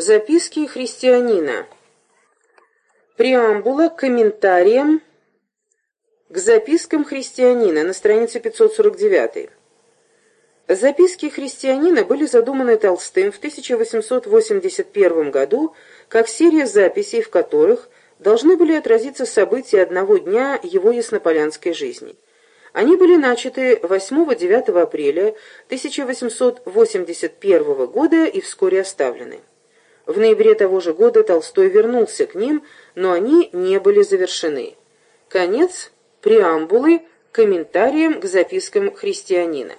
Записки христианина. Преамбула к комментариям к запискам христианина на странице 549. Записки христианина были задуманы Толстым в 1881 году как серия записей, в которых должны были отразиться события одного дня его яснополянской жизни. Они были начаты 8-9 апреля 1881 года и вскоре оставлены. В ноябре того же года Толстой вернулся к ним, но они не были завершены. Конец преамбулы к комментариям к запискам христианина.